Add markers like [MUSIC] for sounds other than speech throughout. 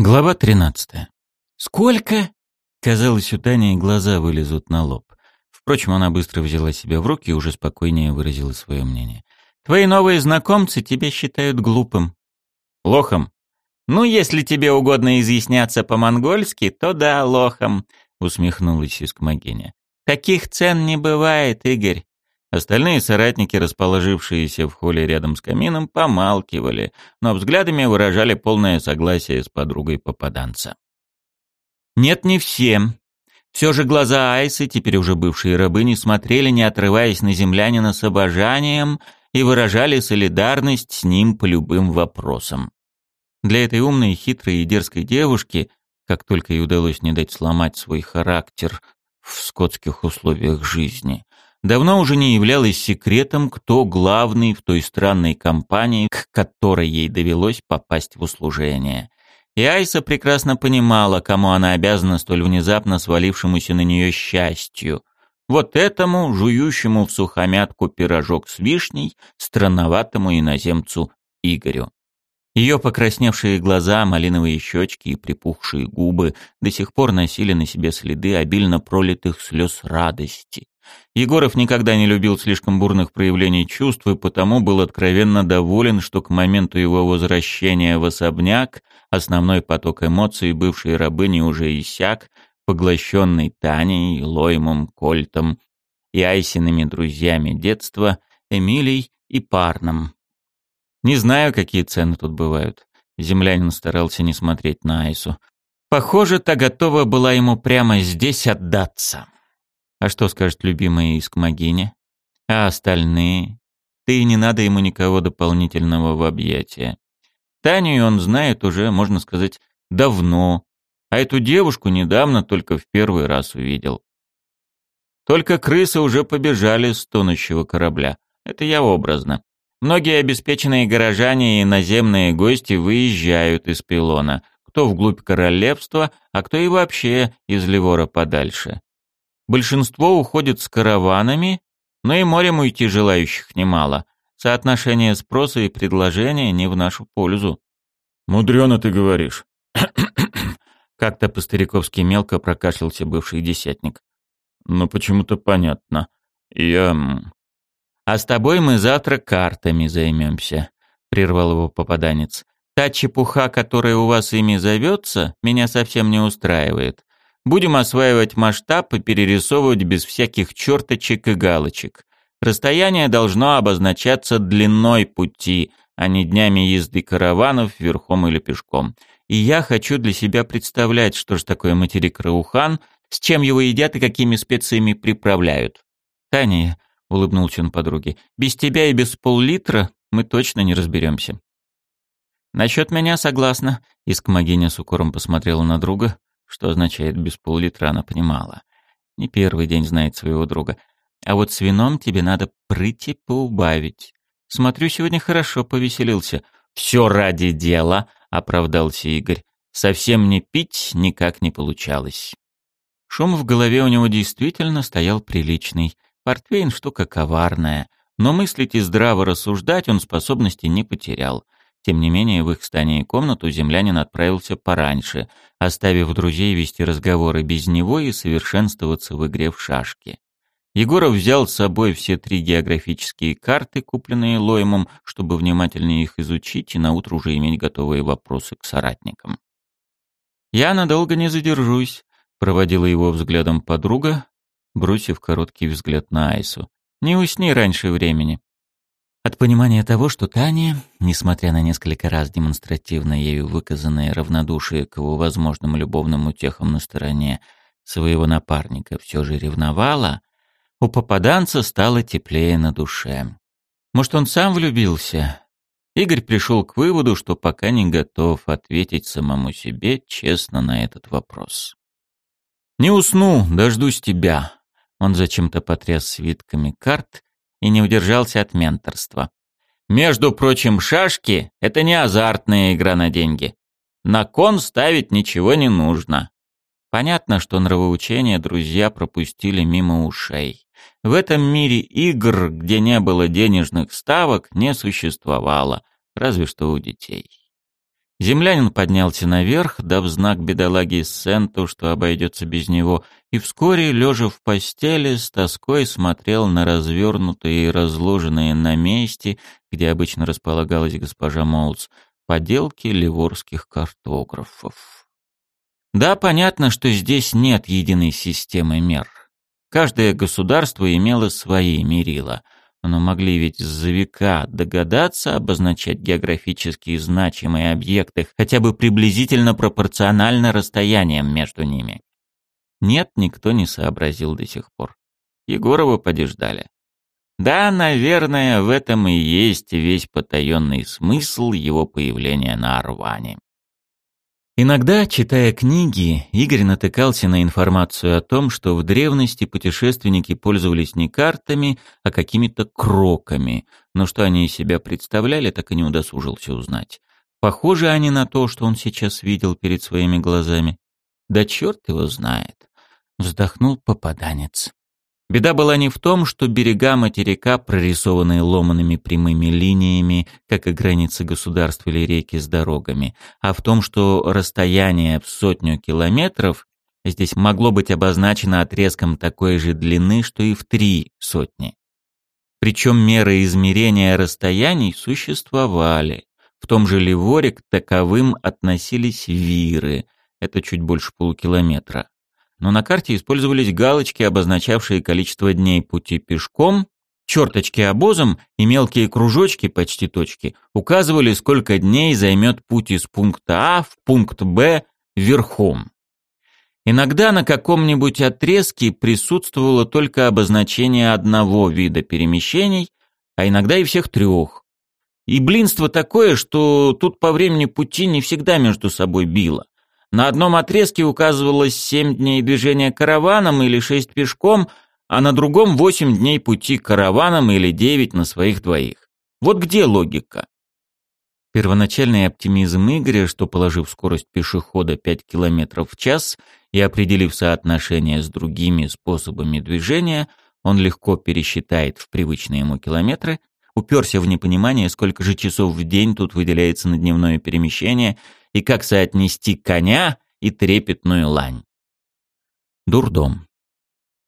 Глава 13. «Сколько?» Казалось, у Тани глаза вылезут на лоб. Впрочем, она быстро взяла себя в руки и уже спокойнее выразила свое мнение. «Твои новые знакомцы тебя считают глупым». «Лохом?» «Ну, если тебе угодно изъясняться по-монгольски, то да, лохом», — усмехнулась Искмогиня. «Таких цен не бывает, Игорь. Остальные соратники, расположившиеся в холле рядом с камином, помалкивали, но взглядами выражали полное согласие с подругой попаданца. Нет, не всем. Все же глаза Айсы, теперь уже бывшие рабыни, смотрели, не отрываясь на землянина с обожанием, и выражали солидарность с ним по любым вопросам. Для этой умной, хитрой и дерзкой девушки, как только ей удалось не дать сломать свой характер в скотских условиях жизни, давно уже не являлось секретом, кто главный в той странной компании, к которой ей довелось попасть в услужение. И Айса прекрасно понимала, кому она обязана столь внезапно свалившемуся на нее счастью. Вот этому, жующему в сухомятку пирожок с вишней, странноватому иноземцу Игорю. Ее покрасневшие глаза, малиновые щечки и припухшие губы до сих пор носили на себе следы обильно пролитых слез радости. Егоров никогда не любил слишком бурных проявлений чувств и потому был откровенно доволен, что к моменту его возвращения в особняк основной поток эмоций бывшей рабыни уже иссяк, поглощенный Таней, Лоймом, Кольтом и Айсиными друзьями детства, Эмилией и Парном. Не знаю, какие цены тут бывают. Землянин старался не смотреть на Айсу. Похоже, та готова была ему прямо здесь отдаться. А что скажет любимая Искмогиня? А остальные? Ты не надо ему никого дополнительного в объятия. Таню он знает уже, можно сказать, давно, а эту девушку недавно только в первый раз увидел. Только крысы уже побежали с тонущего корабля. Это я образно. Многие обеспеченные горожане и наземные гости выезжают из пилона, кто вглубь королевства, а кто и вообще из Ливора подальше. Большинство уходит с караванами, но и морем уйти желающих немало. Соотношение спроса и предложения не в нашу пользу. «Мудрено ты говоришь». [CLEARS THROAT] Как-то по-стариковски мелко прокашлялся бывший десятник. «Но почему-то понятно. Я...» «А с тобой мы завтра картами займемся», — прервал его попаданец. «Та чепуха, которая у вас ими зовется, меня совсем не устраивает. Будем осваивать масштаб и перерисовывать без всяких черточек и галочек. Расстояние должно обозначаться длиной пути, а не днями езды караванов верхом или пешком. И я хочу для себя представлять, что же такое материк Раухан, с чем его едят и какими специями приправляют. Таня, улыбнулся он подруге, без тебя и без пол-литра мы точно не разберемся. Насчет меня согласна. Искмогиня с укором посмотрела на друга. Что означает без пол-литра, она понимала. Не первый день знает своего друга. А вот с вином тебе надо прыти поубавить. Смотрю, сегодня хорошо повеселился. Все ради дела, оправдался Игорь. Совсем не пить никак не получалось. Шум в голове у него действительно стоял приличный. Портвейн штука коварная, но мыслить и здраво рассуждать он способности не потерял. Тем не менее, в их стане и комнату землянин отправился пораньше, оставив друзей вести разговоры без него и совершенствоваться в игре в шашки. Егоров взял с собой все три географические карты, купленные Лоймом, чтобы внимательнее их изучить и наутро уже иметь готовые вопросы к соратникам. «Я надолго не задержусь», — проводила его взглядом подруга, бросив короткий взгляд на Айсу. «Не усни раньше времени». От понимания того, что Таня, несмотря на несколько раз демонстративно ею выказанное равнодушие к его возможным любовным утехам на стороне своего напарника, все же ревновала, у попаданца стало теплее на душе. Может, он сам влюбился? Игорь пришел к выводу, что пока не готов ответить самому себе честно на этот вопрос. «Не усну, дождусь тебя», он зачем-то потряс свитками карт и не удержался от менторства. Между прочим, шашки — это не азартная игра на деньги. На кон ставить ничего не нужно. Понятно, что нравоучения друзья пропустили мимо ушей. В этом мире игр, где не было денежных ставок, не существовало, разве что у детей. Землянин поднялся наверх, дав знак бедолаге Сенту, что обойдется без него, и вскоре, лежа в постели, с тоской смотрел на развернутые и разложенные на месте, где обычно располагалась госпожа Моутс, поделки ливорских картографов. Да, понятно, что здесь нет единой системы мер. Каждое государство имело свои мерила — но могли ведь за века догадаться обозначать географически значимые объекты хотя бы приблизительно пропорционально расстояниям между ними. Нет, никто не сообразил до сих пор. Егорова подеждали. Да, наверное, в этом и есть весь потаенный смысл его появления на Арване. Иногда, читая книги, Игорь натыкался на информацию о том, что в древности путешественники пользовались не картами, а какими-то кроками, но что они из себя представляли, так и не удосужился узнать. Похожи они на то, что он сейчас видел перед своими глазами. Да черт его знает, вздохнул попаданец. Беда была не в том, что берега материка, прорисованные ломаными прямыми линиями, как и границы государств или реки с дорогами, а в том, что расстояние в сотню километров здесь могло быть обозначено отрезком такой же длины, что и в три сотни. Причем меры измерения расстояний существовали. В том же Ливоре к таковым относились виры, это чуть больше полукилометра но на карте использовались галочки, обозначавшие количество дней пути пешком, черточки обозом и мелкие кружочки, почти точки, указывали, сколько дней займет путь из пункта А в пункт Б верхом. Иногда на каком-нибудь отрезке присутствовало только обозначение одного вида перемещений, а иногда и всех трех. И блинство такое, что тут по времени пути не всегда между собой било. На одном отрезке указывалось семь дней движения караваном или шесть пешком, а на другом восемь дней пути караваном или девять на своих двоих. Вот где логика? Первоначальный оптимизм Игоря, что положив скорость пешехода 5 км в час и определив соотношение с другими способами движения, он легко пересчитает в привычные ему километры, уперся в непонимание, сколько же часов в день тут выделяется на дневное перемещение и как соотнести коня и трепетную лань. Дурдом.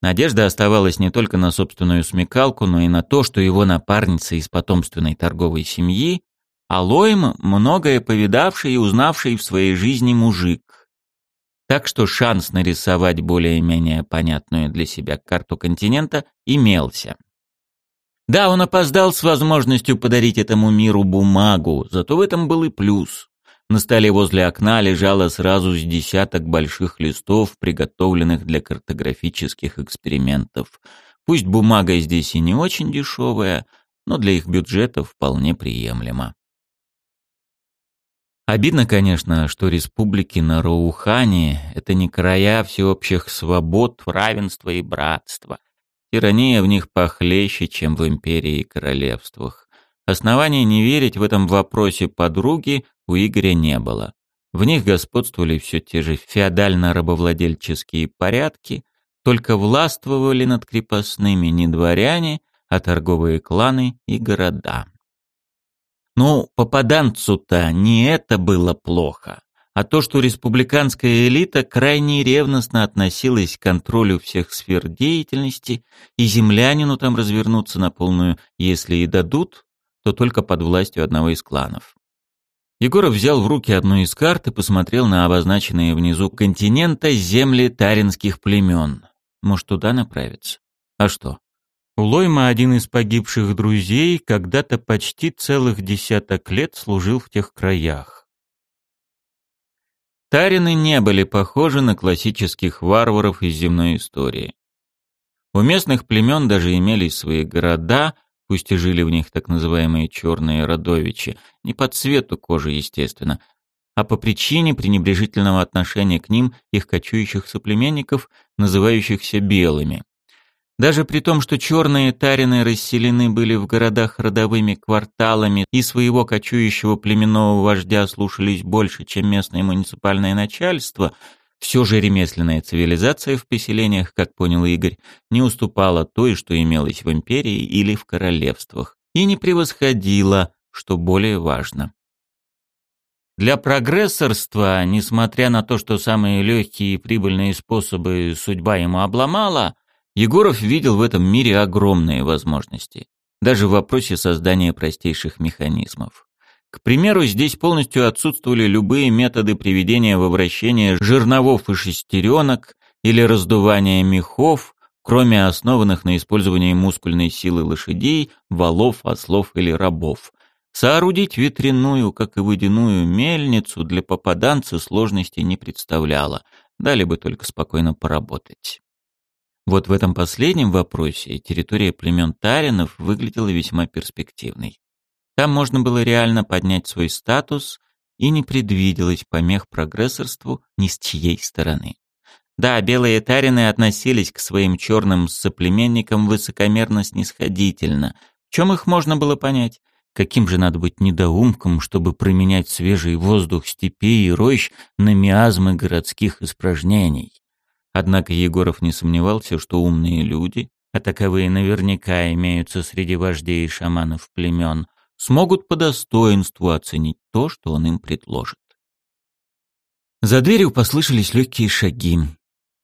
Надежда оставалась не только на собственную смекалку, но и на то, что его напарница из потомственной торговой семьи Алоим многое повидавший и узнавший в своей жизни мужик. Так что шанс нарисовать более-менее понятную для себя карту континента имелся. Да, он опоздал с возможностью подарить этому миру бумагу, зато в этом был и плюс. На столе возле окна лежало сразу с десяток больших листов, приготовленных для картографических экспериментов. Пусть бумага здесь и не очень дешевая, но для их бюджета вполне приемлема. Обидно, конечно, что республики на Роухане — это не края всеобщих свобод, равенства и братства. Тирания в них похлеще, чем в империи и королевствах. Оснований не верить в этом вопросе подруги у Игоря не было. В них господствовали все те же феодально-рабовладельческие порядки, только властвовали над крепостными не дворяне, а торговые кланы и города. Ну, попаданцу-то не это было плохо, а то, что республиканская элита крайне ревностно относилась к контролю всех сфер деятельности, и землянину там развернуться на полную, если и дадут, то только под властью одного из кланов. Егоров взял в руки одну из карт и посмотрел на обозначенные внизу континента земли таринских племен. Может, туда направиться? А что? У Лойма один из погибших друзей когда-то почти целых десяток лет служил в тех краях. Тарины не были похожи на классических варваров из земной истории. У местных племен даже имелись свои города, пусть и жили в них так называемые черные родовичи, не по цвету кожи, естественно, а по причине пренебрежительного отношения к ним их кочующих соплеменников, называющихся белыми. Даже при том, что черные тарины расселены были в городах родовыми кварталами и своего кочующего племенного вождя слушались больше, чем местное муниципальное начальство – все же ремесленная цивилизация в поселениях, как понял Игорь, не уступала той, что имелось в империи или в королевствах, и не превосходила, что более важно. Для прогрессорства, несмотря на то, что самые легкие и прибыльные способы судьба ему обломала, Егоров видел в этом мире огромные возможности, даже в вопросе создания простейших механизмов. К примеру, здесь полностью отсутствовали любые методы приведения в обращение жерновов и шестеренок или раздувания мехов, кроме основанных на использовании мускульной силы лошадей, валов, ослов или рабов. Соорудить ветряную, как и водяную мельницу для попаданца сложности не представляло, дали бы только спокойно поработать. Вот в этом последнем вопросе территория племен Таринов выглядела весьма перспективной. Там можно было реально поднять свой статус и не предвиделось помех прогрессорству ни с чьей стороны. Да, белые тарины относились к своим черным соплеменникам высокомерно-снисходительно. В чем их можно было понять? Каким же надо быть недоумком, чтобы променять свежий воздух степей и рощ на миазмы городских испражнений? Однако Егоров не сомневался, что умные люди, а таковые наверняка имеются среди вождей и шаманов племен, смогут по достоинству оценить то, что он им предложит. За дверью послышались легкие шаги.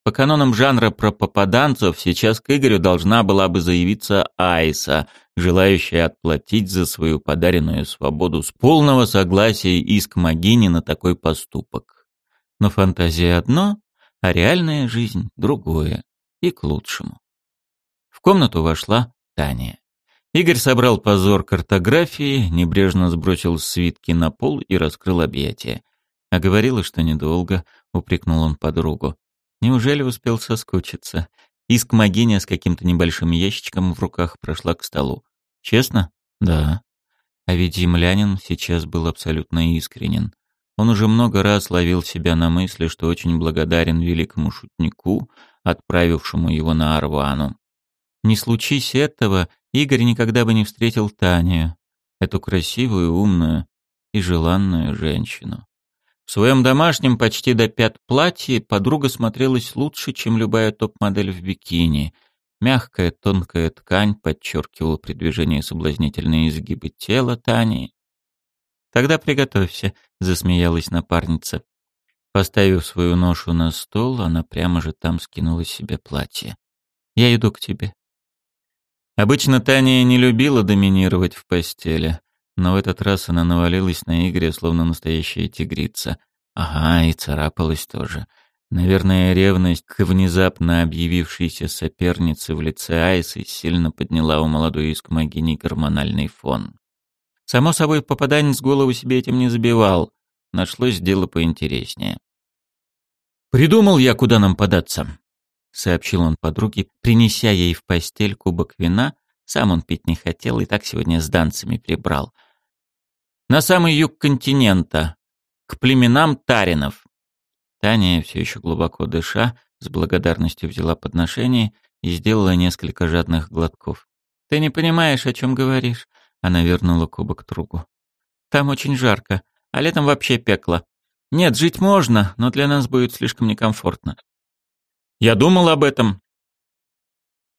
По канонам жанра про попаданцев сейчас к Игорю должна была бы заявиться Айса, желающая отплатить за свою подаренную свободу с полного согласия иск Магини на такой поступок. Но фантазия одно, а реальная жизнь другое, и к лучшему. В комнату вошла Таня. Игорь собрал позор картографии, небрежно сбросил свитки на пол и раскрыл объятия. А говорила, что недолго, упрекнул он подругу. Неужели успел соскучиться? Иск Магиня с каким-то небольшим ящичком в руках прошла к столу. Честно? Да. А ведь землянин сейчас был абсолютно искренен. Он уже много раз ловил себя на мысли, что очень благодарен великому шутнику, отправившему его на Арвану. Не случись этого, Игорь никогда бы не встретил Танию, эту красивую, умную и желанную женщину. В своем домашнем почти до пят платье подруга смотрелась лучше, чем любая топ-модель в бикини. Мягкая тонкая ткань подчеркивала при движении соблазнительные изгибы тела Тани, «Тогда приготовься», — засмеялась напарница. Поставив свою ношу на стол, она прямо же там скинула себе платье. «Я иду к тебе». Обычно Таня не любила доминировать в постели, но в этот раз она навалилась на Игоря, словно настоящая тигрица. Ага, и царапалась тоже. Наверное, ревность к внезапно объявившейся сопернице в лице Айсы сильно подняла у молодой искмогини гормональный фон. Само собой, попаданец голову себе этим не забивал. Нашлось дело поинтереснее. «Придумал я, куда нам податься», — сообщил он подруге, принеся ей в постель кубок вина. Сам он пить не хотел и так сегодня с данцами прибрал. «На самый юг континента, к племенам Таринов». Таня, все еще глубоко дыша, с благодарностью взяла подношение и сделала несколько жадных глотков. «Ты не понимаешь, о чем говоришь. Она вернула кубок другу. «Там очень жарко, а летом вообще пекло. Нет, жить можно, но для нас будет слишком некомфортно». «Я думал об этом».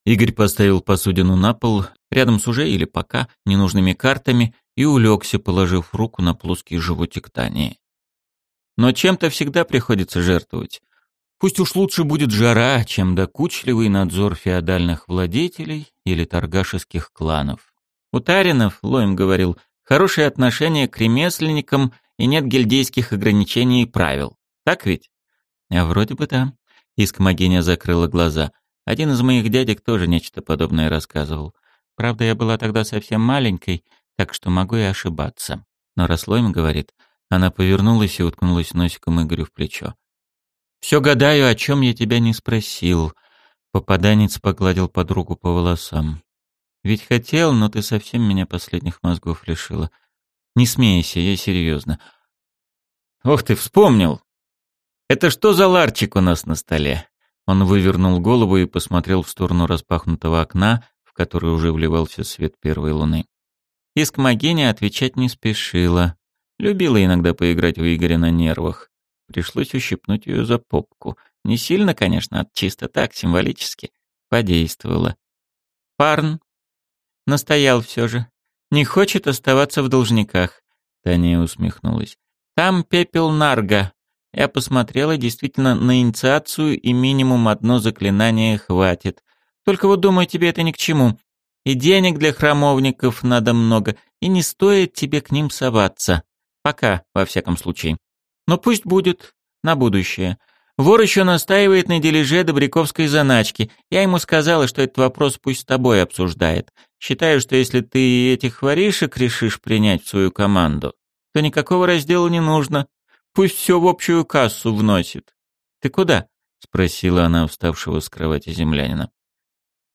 Игорь поставил посудину на пол, рядом с уже или пока ненужными картами, и улегся, положив руку на плоский животик Тани. Но чем-то всегда приходится жертвовать. Пусть уж лучше будет жара, чем докучливый надзор феодальных владетелей или торгашеских кланов. У Таринов, Лоем говорил, хорошее отношение к ремесленникам и нет гильдейских ограничений и правил. Так ведь? А вроде бы да. Искмогиня закрыла глаза. Один из моих дядек тоже нечто подобное рассказывал. Правда, я была тогда совсем маленькой, так что могу и ошибаться. Но раз Лоем говорит, она повернулась и уткнулась носиком Игорю в плечо. «Все гадаю, о чем я тебя не спросил». Попаданец погладил подругу по волосам. Ведь хотел, но ты совсем меня последних мозгов лишила. Не смейся, я серьезно. Ох ты, вспомнил. Это что за ларчик у нас на столе? Он вывернул голову и посмотрел в сторону распахнутого окна, в которое уже вливался свет первой луны. Искмогеня отвечать не спешила. Любила иногда поиграть у Игоря на нервах. Пришлось ущипнуть ее за попку. Не сильно, конечно, а чисто так, символически. Подействовало. Парн Настоял все же. Не хочет оставаться в должниках. Таня усмехнулась. Там пепел нарга. Я посмотрела, действительно, на инициацию и минимум одно заклинание хватит. Только вот думаю, тебе это ни к чему. И денег для храмовников надо много, и не стоит тебе к ним соваться. Пока, во всяком случае. Но пусть будет на будущее. Вор еще настаивает на дележе Добряковской заначки. Я ему сказала, что этот вопрос пусть с тобой обсуждает. Считаю, что если ты этих воришек решишь принять в свою команду, то никакого раздела не нужно. Пусть все в общую кассу вносит. Ты куда? спросила она вставшего с кровати землянина.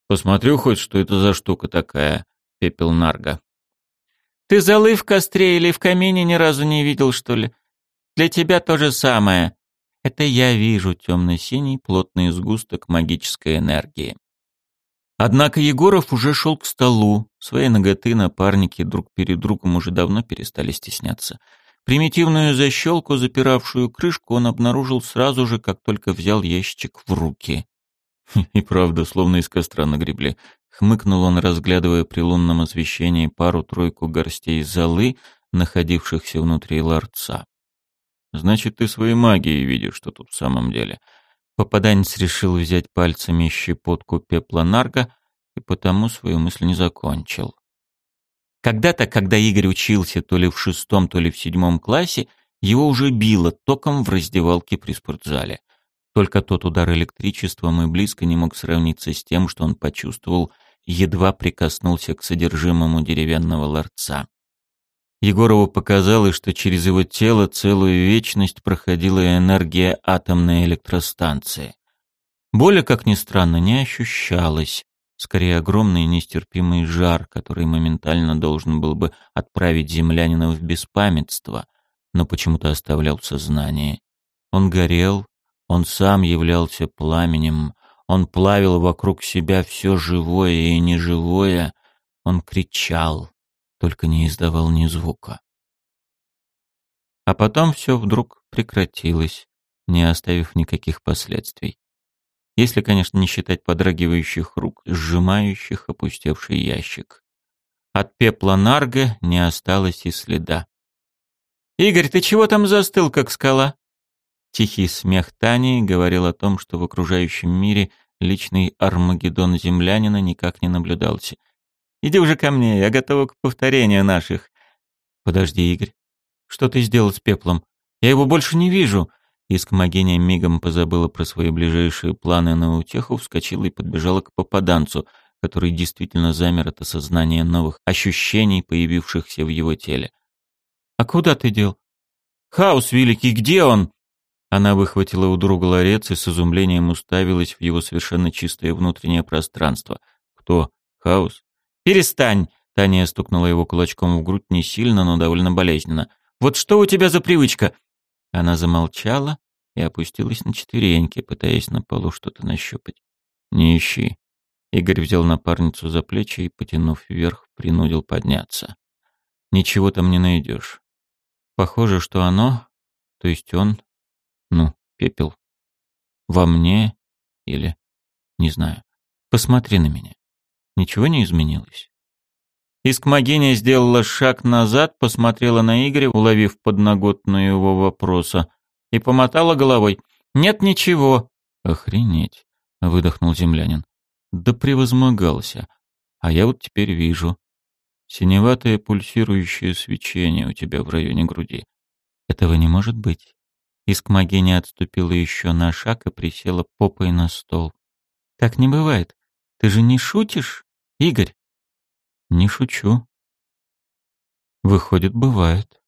Посмотрю хоть, что это за штука такая, пепел нарга. Ты золы в костре или в камине ни разу не видел, что ли? Для тебя то же самое. Это я вижу темно-синий плотный сгусток магической энергии. Однако Егоров уже шел к столу. Свои ноготы напарники друг перед другом уже давно перестали стесняться. Примитивную защелку, запиравшую крышку, он обнаружил сразу же, как только взял ящик в руки. [LAUGHS] И правда, словно из костра нагребли. Хмыкнул он, разглядывая при лунном освещении пару-тройку горстей золы, находившихся внутри ларца. Значит, ты своей магией видишь, что тут в самом деле. Попаданец решил взять пальцами щепотку пепла нарга и потому свою мысль не закончил. Когда-то, когда Игорь учился то ли в шестом, то ли в седьмом классе, его уже било током в раздевалке при спортзале. Только тот удар электричеством и близко не мог сравниться с тем, что он почувствовал, едва прикоснулся к содержимому деревянного ларца. Егорову показалось, что через его тело целую вечность проходила энергия атомной электростанции. Боли, как ни странно, не ощущалось. Скорее, огромный нестерпимый жар, который моментально должен был бы отправить землянина в беспамятство, но почему-то оставлял в сознании. Он горел, он сам являлся пламенем, он плавил вокруг себя все живое и неживое, он кричал только не издавал ни звука. А потом все вдруг прекратилось, не оставив никаких последствий. Если, конечно, не считать подрагивающих рук, сжимающих опустевший ящик. От пепла нарга не осталось и следа. «Игорь, ты чего там застыл, как скала?» Тихий смех Тани говорил о том, что в окружающем мире личный Армагеддон землянина никак не наблюдался. Иди уже ко мне, я готова к повторению наших. Подожди, Игорь. Что ты сделал с пеплом? Я его больше не вижу. Искмогиня мигом позабыла про свои ближайшие планы на утеху, вскочила и подбежала к попаданцу, который действительно замер от осознания новых ощущений, появившихся в его теле. «А куда ты дел?» «Хаос великий, где он?» Она выхватила у друга ларец и с изумлением уставилась в его совершенно чистое внутреннее пространство. «Кто? Хаос? «Перестань!» — Таня стукнула его кулачком в грудь не сильно, но довольно болезненно. «Вот что у тебя за привычка?» Она замолчала и опустилась на четвереньки, пытаясь на полу что-то нащупать. «Не ищи». Игорь взял напарницу за плечи и, потянув вверх, принудил подняться. «Ничего там не найдешь. Похоже, что оно, то есть он, ну, пепел, во мне или... не знаю. Посмотри на меня. Ничего не изменилось. Искмогиня сделала шаг назад, посмотрела на Игоря, уловив подноготную его вопроса, и помотала головой. «Нет ничего». «Охренеть», — выдохнул землянин. «Да превозмогался. А я вот теперь вижу. Синеватое пульсирующее свечение у тебя в районе груди. Этого не может быть». Искмогиня отступила еще на шаг и присела попой на стол. «Так не бывает. Ты же не шутишь?» Игорь? Не шучу. Выходит, бывает.